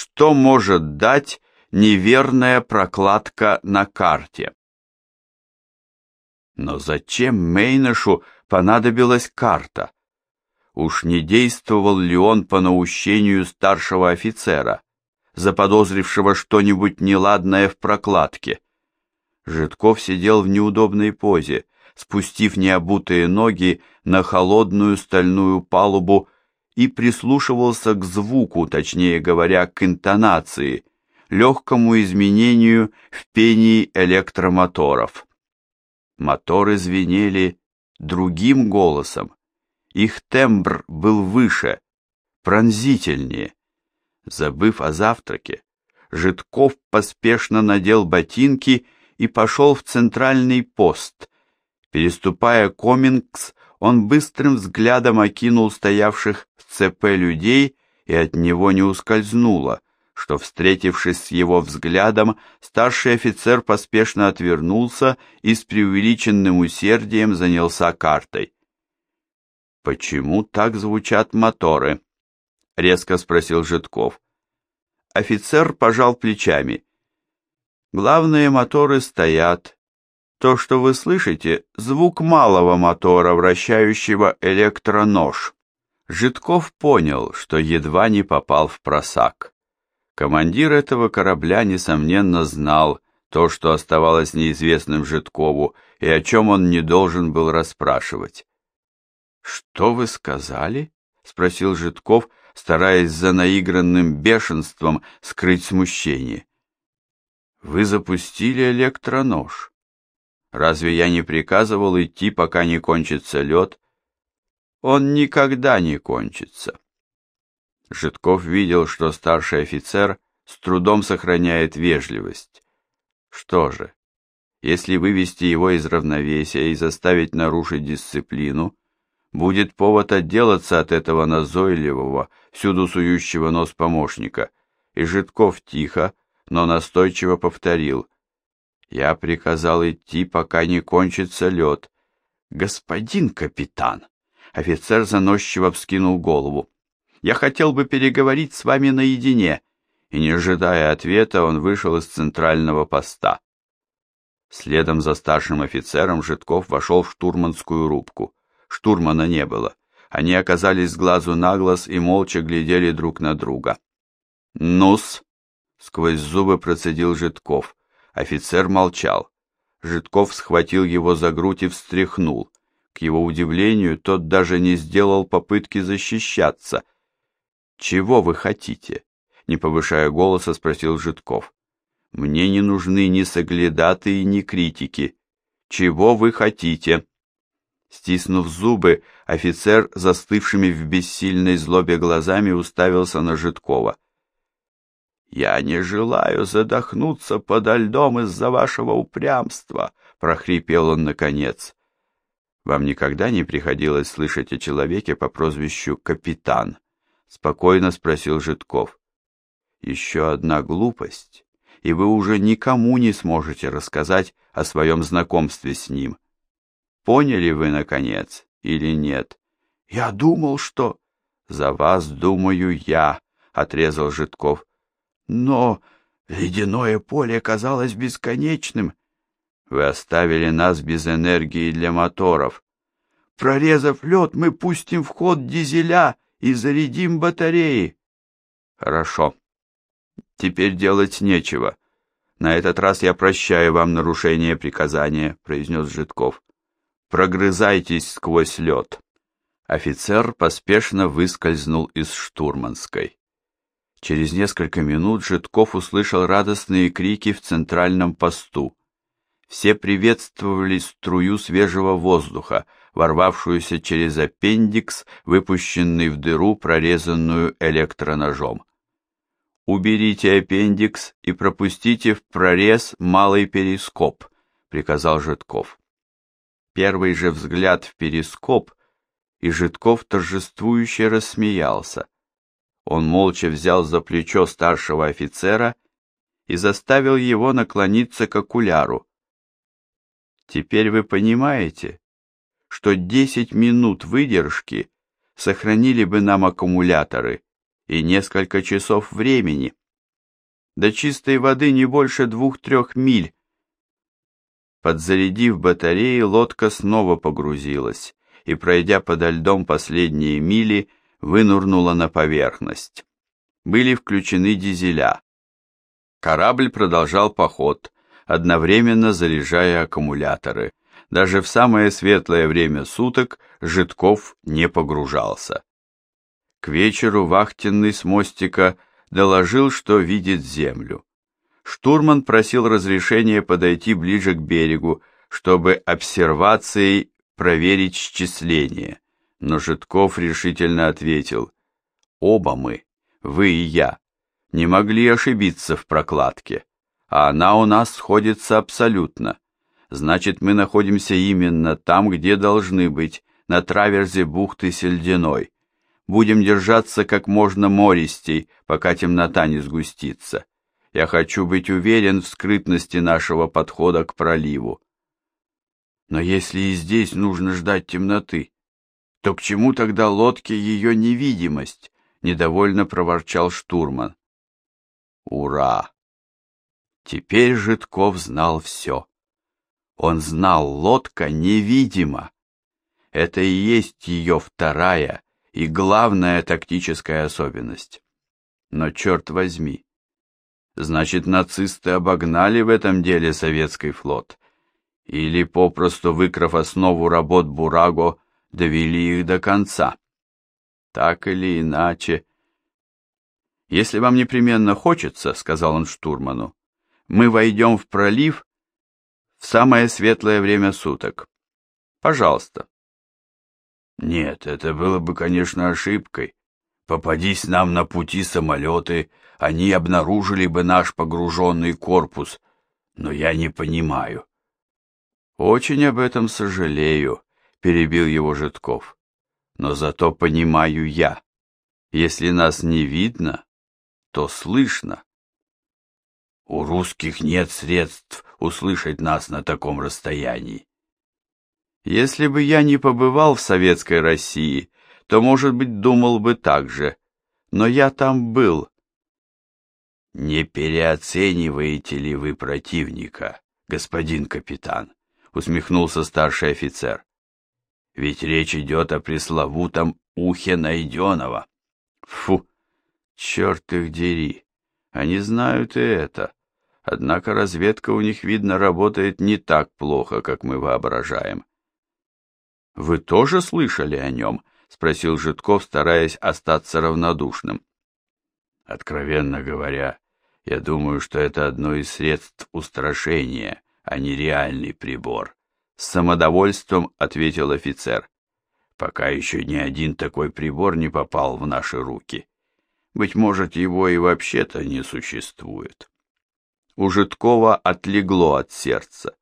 Что может дать неверная прокладка на карте? Но зачем Мейнашу понадобилась карта? Уж не действовал ли он по наущению старшего офицера, заподозрившего что-нибудь неладное в прокладке? Житков сидел в неудобной позе, спустив необутые ноги на холодную стальную палубу и прислушивался к звуку, точнее говоря, к интонации, легкому изменению в пении электромоторов. Моторы звенели другим голосом. Их тембр был выше, пронзительнее. Забыв о завтраке, Житков поспешно надел ботинки и пошел в центральный пост. Переступая Комингс, он быстрым взглядом окинул стоявших в ЦП людей и от него не ускользнуло, что, встретившись с его взглядом, старший офицер поспешно отвернулся и с преувеличенным усердием занялся картой. «Почему так звучат моторы?» — резко спросил Житков. Офицер пожал плечами. «Главные моторы стоят. То, что вы слышите, звук малого мотора, вращающего электронож». Житков понял, что едва не попал в просак. Командир этого корабля, несомненно, знал то, что оставалось неизвестным Житкову, и о чем он не должен был расспрашивать. «Что вы сказали?» — спросил Житков, стараясь за наигранным бешенством скрыть смущение. «Вы запустили электронож. Разве я не приказывал идти, пока не кончится лед?» «Он никогда не кончится». Житков видел, что старший офицер с трудом сохраняет вежливость. Что же, если вывести его из равновесия и заставить нарушить дисциплину, будет повод отделаться от этого назойливого, всюду сующего нос помощника, и Житков тихо, но настойчиво повторил. «Я приказал идти, пока не кончится лед». «Господин капитан!» Офицер заносчиво вскинул голову. Я хотел бы переговорить с вами наедине». И, не ожидая ответа, он вышел из центрального поста. Следом за старшим офицером Житков вошел в штурманскую рубку. Штурмана не было. Они оказались с глазу на глаз и молча глядели друг на друга. «Ну-с!» — сквозь зубы процедил Житков. Офицер молчал. Житков схватил его за грудь и встряхнул. К его удивлению, тот даже не сделал попытки защищаться — «Чего вы хотите?» — не повышая голоса, спросил Житков. «Мне не нужны ни соглядатые, ни критики. Чего вы хотите?» Стиснув зубы, офицер, застывшими в бессильной злобе глазами, уставился на Житкова. «Я не желаю задохнуться подо льдом из-за вашего упрямства», — прохрипел он наконец. «Вам никогда не приходилось слышать о человеке по прозвищу Капитан?» спокойно спросил Житков. Еще одна глупость, и вы уже никому не сможете рассказать о своем знакомстве с ним. Поняли вы, наконец, или нет? Я думал, что... За вас думаю я, отрезал Житков. Но ледяное поле казалось бесконечным. Вы оставили нас без энергии для моторов. Прорезав лед, мы пустим в ход дизеля, и зарядим батареи. Хорошо. Теперь делать нечего. На этот раз я прощаю вам нарушение приказания, произнес Житков. Прогрызайтесь сквозь лед. Офицер поспешно выскользнул из штурманской. Через несколько минут Житков услышал радостные крики в центральном посту. Все приветствовали струю свежего воздуха, ворвавшуюся через аппендикс, выпущенный в дыру, прорезанную электроножом. «Уберите аппендикс и пропустите в прорез малый перископ», — приказал Житков. Первый же взгляд в перископ, и Житков торжествующе рассмеялся. Он молча взял за плечо старшего офицера и заставил его наклониться к окуляру. «Теперь вы понимаете, что 10 минут выдержки сохранили бы нам аккумуляторы и несколько часов времени, До чистой воды не больше двух-трех миль. Подзарядив батареи, лодка снова погрузилась и, пройдя подо льдом последние мили, вынурнула на поверхность. Были включены дизеля. Корабль продолжал поход, одновременно заряжая аккумуляторы. Даже в самое светлое время суток Житков не погружался. К вечеру вахтенный с мостика доложил, что видит землю. Штурман просил разрешения подойти ближе к берегу, чтобы обсервацией проверить счисление, но Житков решительно ответил, «Оба мы, вы и я, не могли ошибиться в прокладке, а она у нас сходится абсолютно. Значит, мы находимся именно там, где должны быть, на траверзе бухты Сельдяной. Будем держаться как можно мористей, пока темнота не сгустится. Я хочу быть уверен в скрытности нашего подхода к проливу. Но если и здесь нужно ждать темноты, то к чему тогда лодке ее невидимость? Недовольно проворчал штурман. Ура! Теперь Житков знал все. Он знал, лодка невидима. Это и есть ее вторая и главная тактическая особенность. Но черт возьми, значит, нацисты обогнали в этом деле советский флот, или, попросту выкрав основу работ Бураго, довели их до конца. Так или иначе. «Если вам непременно хочется, — сказал он штурману, — мы войдем в пролив в самое светлое время суток. Пожалуйста». Нет, это было бы, конечно, ошибкой. Попадись нам на пути самолеты, они обнаружили бы наш погруженный корпус, но я не понимаю. Очень об этом сожалею, перебил его Житков. Но зато понимаю я. Если нас не видно, то слышно. У русских нет средств услышать нас на таком расстоянии. Если бы я не побывал в советской России, то, может быть, думал бы так же. Но я там был. Не переоцениваете ли вы противника, господин капитан? Усмехнулся старший офицер. Ведь речь идет о пресловутом ухе найденого. Фу, черт их дери, они знают и это. Однако разведка у них, видно, работает не так плохо, как мы воображаем. «Вы тоже слышали о нем?» — спросил Житков, стараясь остаться равнодушным. «Откровенно говоря, я думаю, что это одно из средств устрашения, а не реальный прибор», — с самодовольством ответил офицер. «Пока еще ни один такой прибор не попал в наши руки. Быть может, его и вообще-то не существует». У Житкова отлегло от сердца.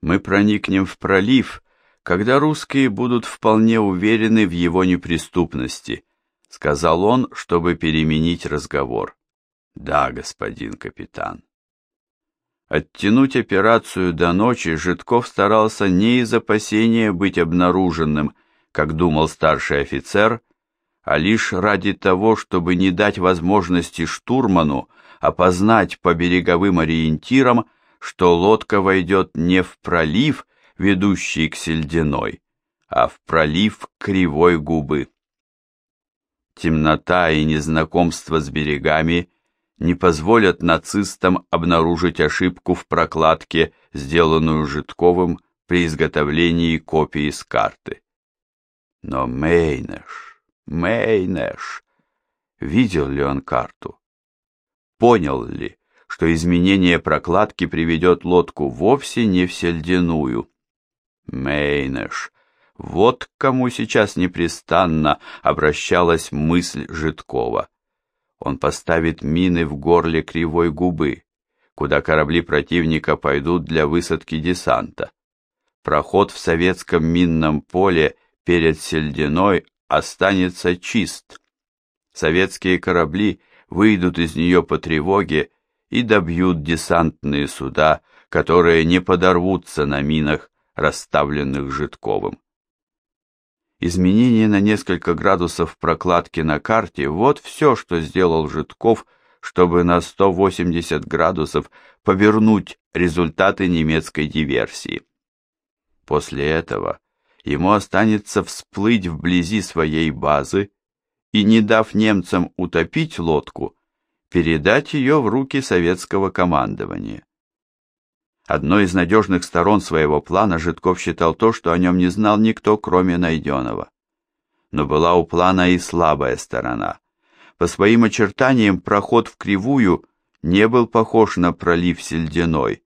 «Мы проникнем в пролив», когда русские будут вполне уверены в его неприступности, сказал он, чтобы переменить разговор. Да, господин капитан. Оттянуть операцию до ночи Житков старался не из опасения быть обнаруженным, как думал старший офицер, а лишь ради того, чтобы не дать возможности штурману опознать по береговым ориентирам, что лодка войдет не в пролив, ведущий к Сельдяной, а в пролив Кривой Губы. Темнота и незнакомство с берегами не позволят нацистам обнаружить ошибку в прокладке, сделанную Житковым при изготовлении копии с карты. Но Мейнеш, Мейнеш, видел ли он карту? Понял ли, что изменение прокладки приведет лодку вовсе не в Сельдяную, Мейнеш. Вот к кому сейчас непрестанно обращалась мысль Житкова. Он поставит мины в горле кривой губы, куда корабли противника пойдут для высадки десанта. Проход в советском минном поле перед Сельдиной останется чист. Советские корабли выйдут из нее по тревоге и добьют десантные суда, которые не подорвутся на минах, расставленных Житковым. Изменение на несколько градусов прокладки на карте – вот все, что сделал Житков, чтобы на 180 градусов повернуть результаты немецкой диверсии. После этого ему останется всплыть вблизи своей базы и, не дав немцам утопить лодку, передать ее в руки советского командования. Одной из надежных сторон своего плана Житков считал то, что о нем не знал никто, кроме Найденова. Но была у плана и слабая сторона. По своим очертаниям проход в кривую не был похож на пролив Сельдяной,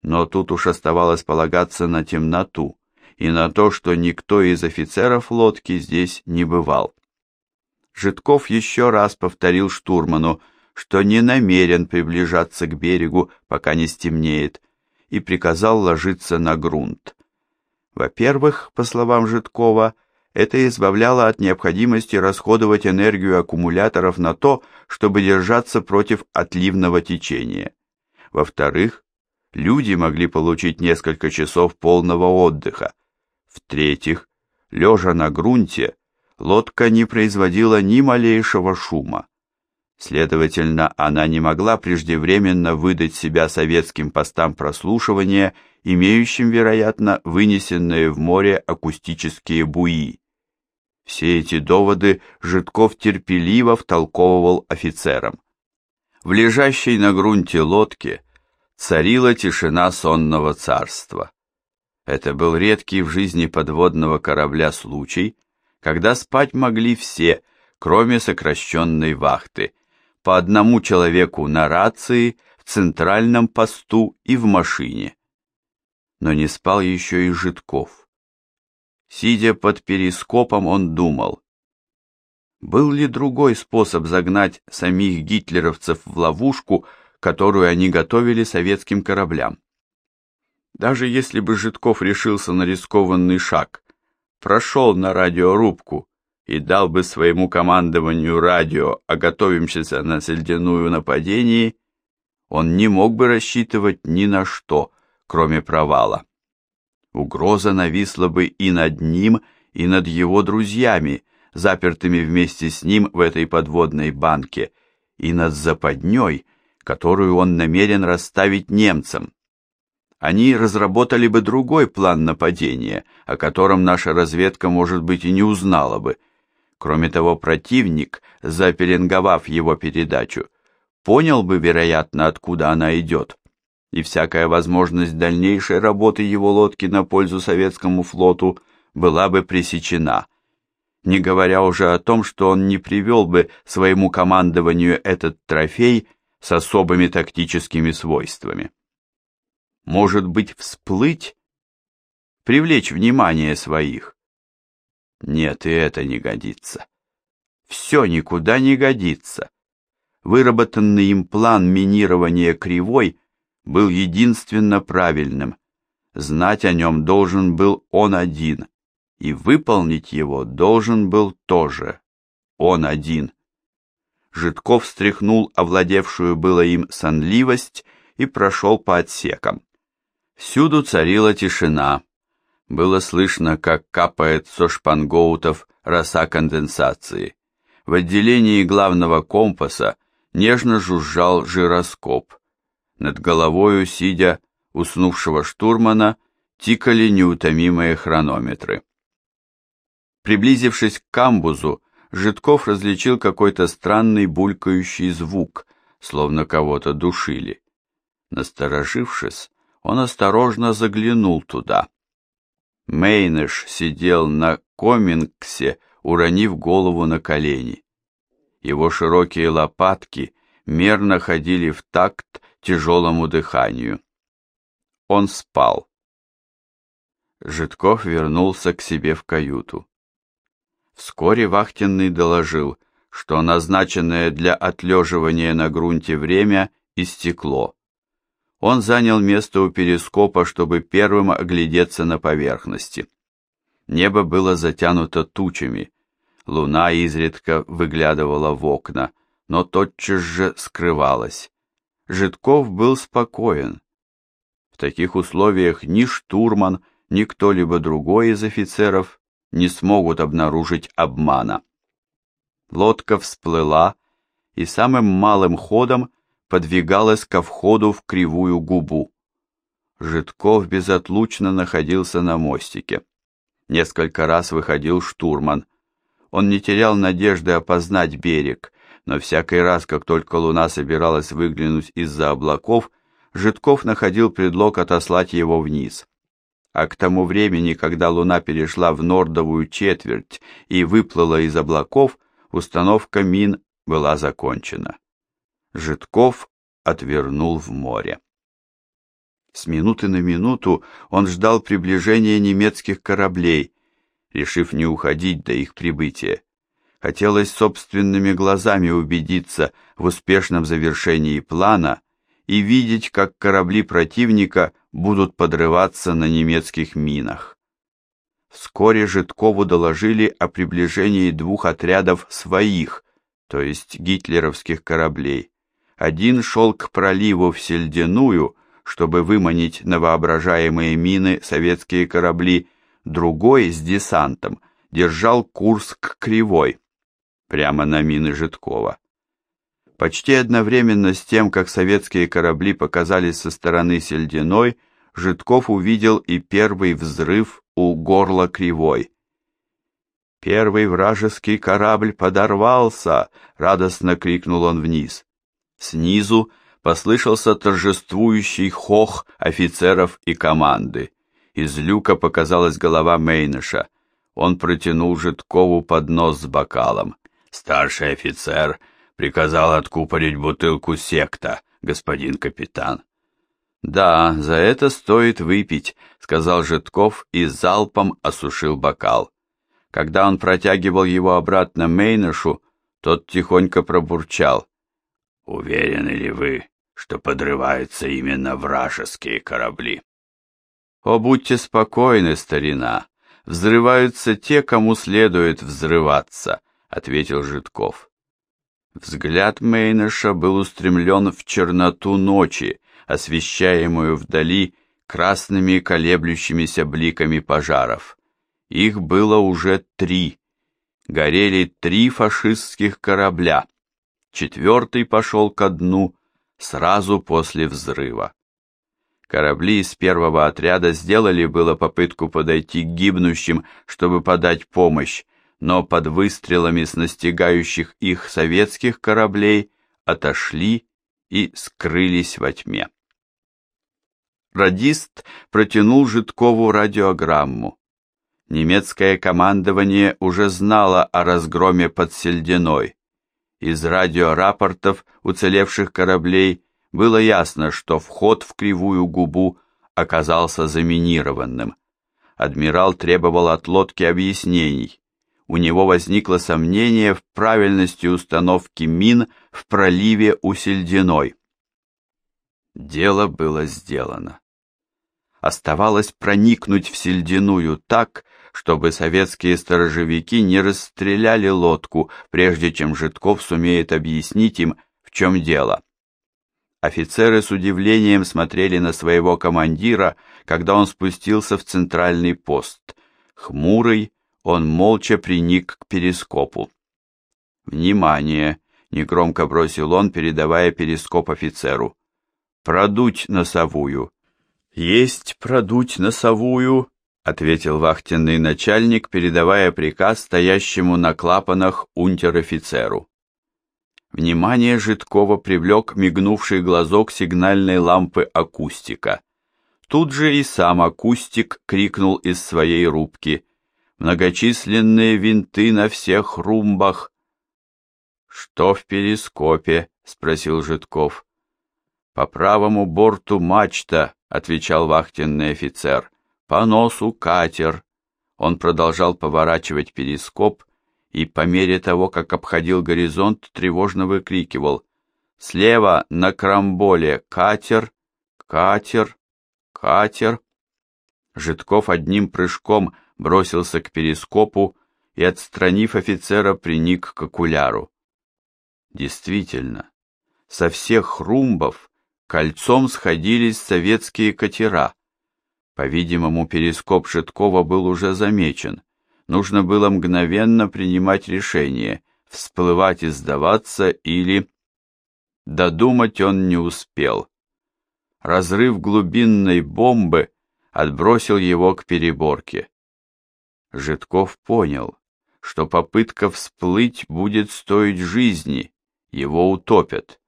но тут уж оставалось полагаться на темноту и на то, что никто из офицеров лодки здесь не бывал. Житков еще раз повторил штурману, что не намерен приближаться к берегу, пока не стемнеет, и приказал ложиться на грунт. Во-первых, по словам Житкова, это избавляло от необходимости расходовать энергию аккумуляторов на то, чтобы держаться против отливного течения. Во-вторых, люди могли получить несколько часов полного отдыха. В-третьих, лежа на грунте, лодка не производила ни малейшего шума. Следовательно, она не могла преждевременно выдать себя советским постам прослушивания, имеющим, вероятно, вынесенные в море акустические буи. Все эти доводы Житков терпеливо втолковывал офицерам. В лежащей на грунте лодке царила тишина сонного царства. Это был редкий в жизни подводного корабля случай, когда спать могли все, кроме сокращенной вахты – по одному человеку на рации, в центральном посту и в машине. Но не спал еще и Житков. Сидя под перископом, он думал, был ли другой способ загнать самих гитлеровцев в ловушку, которую они готовили советским кораблям. Даже если бы Житков решился на рискованный шаг, прошел на радиорубку и дал бы своему командованию радио о готовимся на сельдяную нападении, он не мог бы рассчитывать ни на что, кроме провала. Угроза нависла бы и над ним, и над его друзьями, запертыми вместе с ним в этой подводной банке, и над западней, которую он намерен расставить немцам. Они разработали бы другой план нападения, о котором наша разведка, может быть, и не узнала бы, Кроме того, противник, запеленговав его передачу, понял бы, вероятно, откуда она идет, и всякая возможность дальнейшей работы его лодки на пользу советскому флоту была бы пресечена, не говоря уже о том, что он не привел бы своему командованию этот трофей с особыми тактическими свойствами. Может быть, всплыть, привлечь внимание своих, нет, и это не годится. Все никуда не годится. Выработанный им план минирования кривой был единственно правильным. Знать о нем должен был он один, и выполнить его должен был тоже он один. Житков встряхнул овладевшую было им сонливость и прошел по отсекам. Всюду царила тишина, было слышно, как капает со шпангоутов роса конденсации. В отделении главного компаса нежно жужжал жироскоп. Над головою, сидя уснувшего штурмана, тикали неутомимые хронометры. Приблизившись к камбузу, Житков различил какой-то странный булькающий звук, словно кого-то душили. Насторожившись, он осторожно заглянул туда. Мейнеш сидел на комингсе, уронив голову на колени. Его широкие лопатки мерно ходили в такт тяжелому дыханию. Он спал. Житков вернулся к себе в каюту. Вскоре вахтенный доложил, что назначенное для отлеживания на грунте время истекло он занял место у перископа, чтобы первым оглядеться на поверхности. Небо было затянуто тучами, луна изредка выглядывала в окна, но тотчас же скрывалась. Житков был спокоен. В таких условиях ни штурман, ни кто-либо другой из офицеров не смогут обнаружить обмана. Лодка всплыла и самым малым ходом подвигалась ко входу в кривую губу. Житков безотлучно находился на мостике. Несколько раз выходил штурман. Он не терял надежды опознать берег, но всякий раз, как только луна собиралась выглянуть из-за облаков, Житков находил предлог отослать его вниз. А к тому времени, когда луна перешла в нордовую четверть и выплыла из облаков, установка мин была закончена. Житков отвернул в море. С минуты на минуту он ждал приближения немецких кораблей, решив не уходить до их прибытия. Хотелось собственными глазами убедиться в успешном завершении плана и видеть, как корабли противника будут подрываться на немецких минах. Вскоре Житкову доложили о приближении двух отрядов своих, то есть гитлеровских кораблей. Один шел к проливу в Сельдяную, чтобы выманить на воображаемые мины советские корабли, другой с десантом держал курс к Кривой, прямо на мины Житкова. Почти одновременно с тем, как советские корабли показались со стороны Сельдяной, Житков увидел и первый взрыв у горла Кривой. «Первый вражеский корабль подорвался!» — радостно крикнул он вниз. Снизу послышался торжествующий хох офицеров и команды. Из люка показалась голова Мейныша. Он протянул Житкову поднос с бокалом. Старший офицер приказал откупорить бутылку секта, господин капитан. Да, за это стоит выпить, сказал Житков и залпом осушил бокал. Когда он протягивал его обратно Мейнышу, тот тихонько пробурчал. «Уверены ли вы, что подрываются именно вражеские корабли?» «О, будьте спокойны, старина, взрываются те, кому следует взрываться», — ответил Житков. Взгляд Мейныша был устремлен в черноту ночи, освещаемую вдали красными колеблющимися бликами пожаров. Их было уже три. Горели три фашистских корабля. Четвертый пошел ко дну сразу после взрыва. Корабли из первого отряда сделали было попытку подойти к гибнущим, чтобы подать помощь, но под выстрелами с настигающих их советских кораблей отошли и скрылись во тьме. Радист протянул Житкову радиограмму. Немецкое командование уже знало о разгроме под Сельдиной. Из радиорапортов уцелевших кораблей было ясно, что вход в Кривую губу оказался заминированным. Адмирал требовал от лодки объяснений. У него возникло сомнение в правильности установки мин в проливе у Сельдиной. Дело было сделано оставалось проникнуть в Сельдиную так, чтобы советские сторожевики не расстреляли лодку, прежде чем Житков сумеет объяснить им, в чем дело. Офицеры с удивлением смотрели на своего командира, когда он спустился в центральный пост. Хмурый, он молча приник к перископу. «Внимание!» — негромко бросил он, передавая перископ офицеру. «Продуть носовую!» «Есть продуть носовую», — ответил вахтенный начальник, передавая приказ стоящему на клапанах унтер-офицеру. Внимание Житкова привлек мигнувший глазок сигнальной лампы акустика. Тут же и сам акустик крикнул из своей рубки. «Многочисленные винты на всех румбах!» «Что в перископе?» — спросил Житков. «По правому борту мачта, — отвечал вахтенный офицер. «По носу катер». Он продолжал поворачивать перископ и по мере того, как обходил горизонт, тревожно выкрикивал «Слева на крамболе катер, катер, катер». Житков одним прыжком бросился к перископу и, отстранив офицера, приник к окуляру. Действительно, со всех румбов кольцом сходились советские катера. По-видимому, перископ Шиткова был уже замечен. Нужно было мгновенно принимать решение, всплывать и сдаваться или... Додумать он не успел. Разрыв глубинной бомбы отбросил его к переборке. Житков понял, что попытка всплыть будет стоить жизни, его утопят.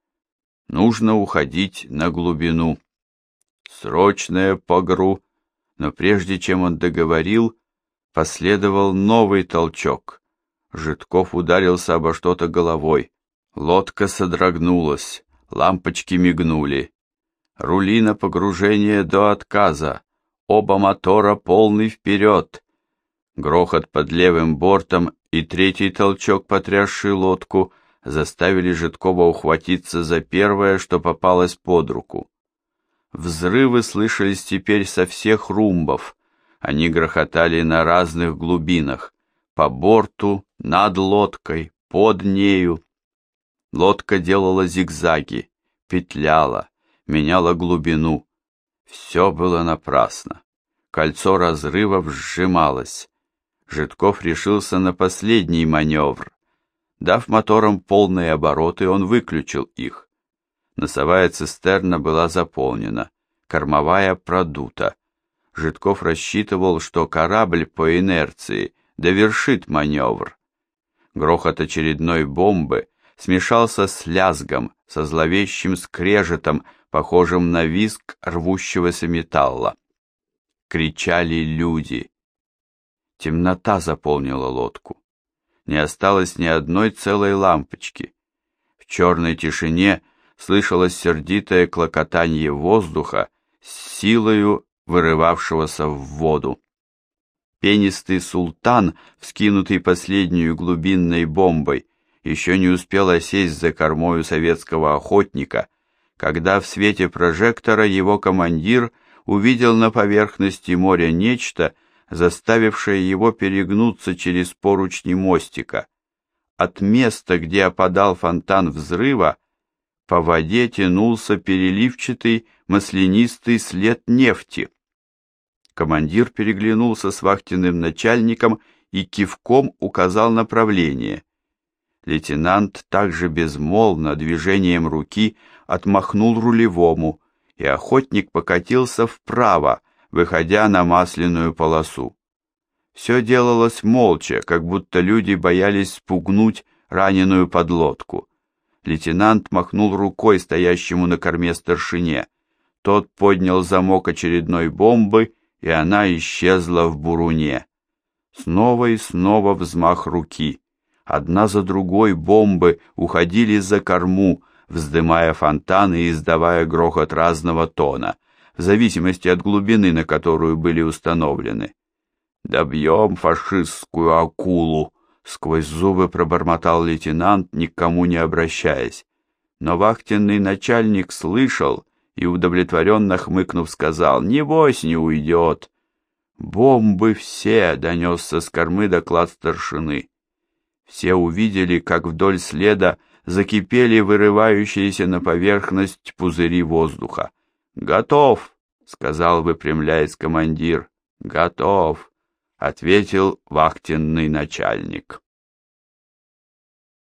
Нужно уходить на глубину. Срочная погру, но прежде чем он договорил, последовал новый толчок. Житков ударился обо что-то головой. Лодка содрогнулась, лампочки мигнули. Рули на погружение до отказа, оба мотора полный вперед. Грохот под левым бортом и третий толчок, потрясший лодку, заставили Житкова ухватиться за первое, что попалось под руку. Взрывы слышались теперь со всех румбов. Они грохотали на разных глубинах, по борту, над лодкой, под нею. Лодка делала зигзаги, петляла, меняла глубину. Все было напрасно. Кольцо разрывов сжималось. Житков решился на последний маневр. Дав моторам полные обороты, он выключил их. Носовая цистерна была заполнена, кормовая продута. Житков рассчитывал, что корабль по инерции довершит маневр. Грохот очередной бомбы смешался с лязгом, со зловещим скрежетом, похожим на визг рвущегося металла. Кричали люди. Темнота заполнила лодку не осталось ни одной целой лампочки. В черной тишине слышалось сердитое клокотание воздуха с силою вырывавшегося в воду. Пенистый султан, вскинутый последнюю глубинной бомбой, еще не успел осесть за кормою советского охотника, когда в свете прожектора его командир увидел на поверхности моря нечто, заставившее его перегнуться через поручни мостика. От места, где опадал фонтан взрыва, по воде тянулся переливчатый маслянистый след нефти. Командир переглянулся с вахтенным начальником и кивком указал направление. Лейтенант также безмолвно движением руки отмахнул рулевому, и охотник покатился вправо, выходя на масляную полосу. Все делалось молча, как будто люди боялись спугнуть раненую подлодку. Лейтенант махнул рукой стоящему на корме старшине. Тот поднял замок очередной бомбы, и она исчезла в буруне. Снова и снова взмах руки. Одна за другой бомбы уходили за корму, вздымая фонтаны и издавая грохот разного тона — в зависимости от глубины, на которую были установлены. «Добьем фашистскую акулу!» — сквозь зубы пробормотал лейтенант, никому не обращаясь. Но вахтенный начальник слышал и, удовлетворенно хмыкнув, сказал, «Небось не уйдет!» «Бомбы все!» — донесся с кормы доклад старшины. Все увидели, как вдоль следа закипели вырывающиеся на поверхность пузыри воздуха. «Готов!» — сказал, выпрямляясь командир. «Готов!» — ответил вахтенный начальник.